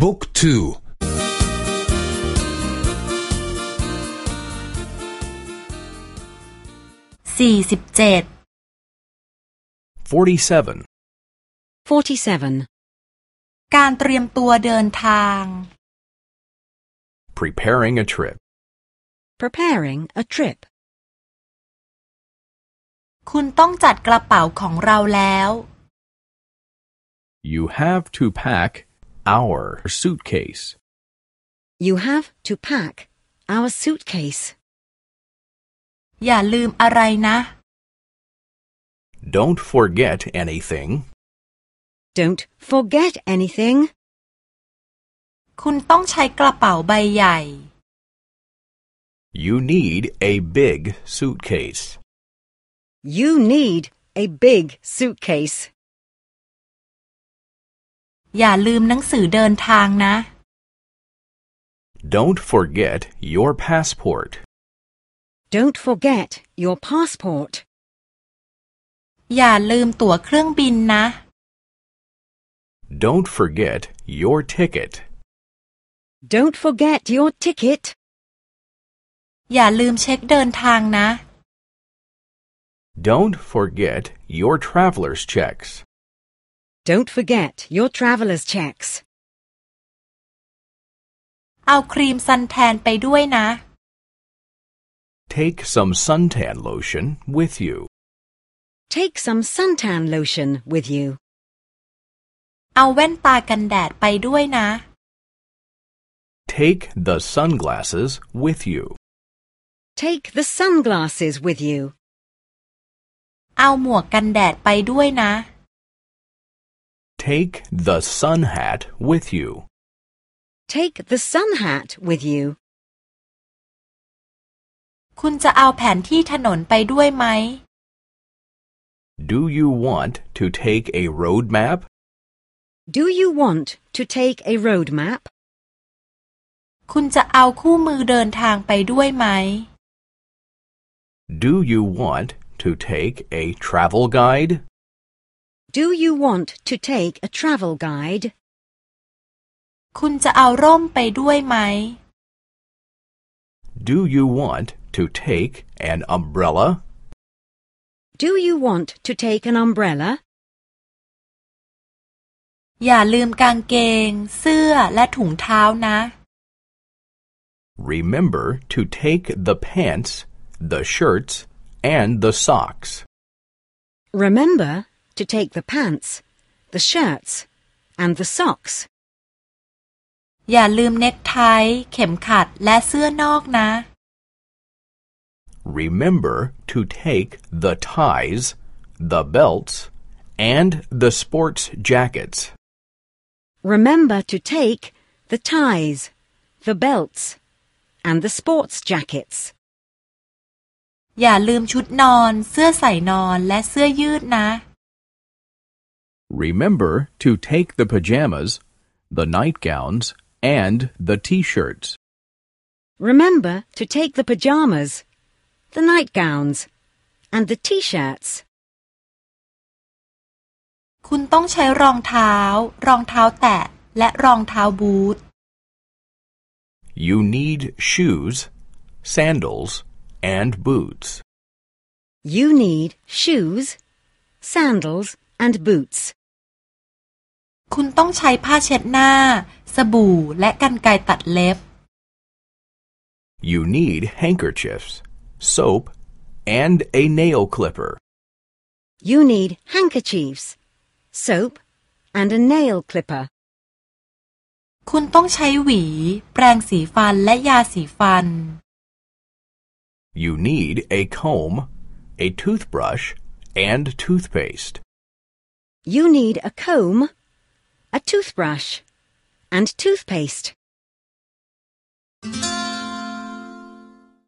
บุ๊กทูสี่สิบเจ็ด 47. 47. การเตรียมตัวเดินทาง Preparing a trip. Preparing a trip. คุณต้องจัดกระเป๋าของเราแล้ว You have to pack our suitcase. You have to pack our suitcase. อย่าลืมอะไรนะ Don't forget anything. Don't forget anything. คุณต้องใช้กระเป๋าใบใหญ่ You need a big suitcase. You need a big suitcase. อย่าลืมหนังสือเดินทางนะ Don't forget your passport. Don't forget your passport. อย่าลืมตั๋วเครื่องบินนะ Don't forget your ticket. Don't forget your ticket. อย่าลืมเช็คเดินทางนะ Don't forget your traveler's checks. Don't forget your traveler's checks. เอาครีมซันแทนไปด้วยนะ Take some suntan lotion with you. Take some suntan lotion with you. เอาแว่นตากันแดดไปด้วยนะ Take the sunglasses with you. Take the sunglasses with you. เอาหมวกกันแดดไปด้วยนะ Take the sun hat with you. Take the sun hat with you. คุณจะเอาแผนที่ถนนไปด้วยไหม Do you want to take a road map? Do you want to take a road map? คุณจะเอาคู่มือเดินทางไปด้วยไหม Do you want to take a travel guide? Do you want to take a travel guide? คุณจะเอาร่มไปด้วยไหม Do you want to take an umbrella? Do you want to take an umbrella? อย่าลืมกางเกง เสื้อและถุงเท้านะ Remember to take the pants, the shirts, and the socks. Remember to take the pants, the shirts, and the socks. อย่าลืมเน็กไท เข็มขัดและเสื้อนอกนะ Remember to take the ties, the belts, and the sports jackets. Remember to take the ties, the belts, and the sports jackets. อย่าลืมชุดนอน เสื้อใส่นอนและเสื้อยืดนะ Remember to take the pajamas, the nightgowns, and the t-shirts. Remember to take the pajamas, the nightgowns, and the t-shirts. คุณต้องใช้รองเท้า รองเท้าแตะ และรองเท้าบูท You need shoes, sandals, and boots. You need shoes, sandals, and boots. คุณต้องใช้ผ้าเช็ดหน้า สบู่และกรรไกรตัดเล็บ You need handkerchiefs, soap, and a nail clipper. You need handkerchiefs, soap, and a nail clipper. คุณต้องใช้หวี แปรงสีฟันและยาสีฟัน You need a comb, a toothbrush, and toothpaste. You need a comb, a toothbrush, and toothpaste.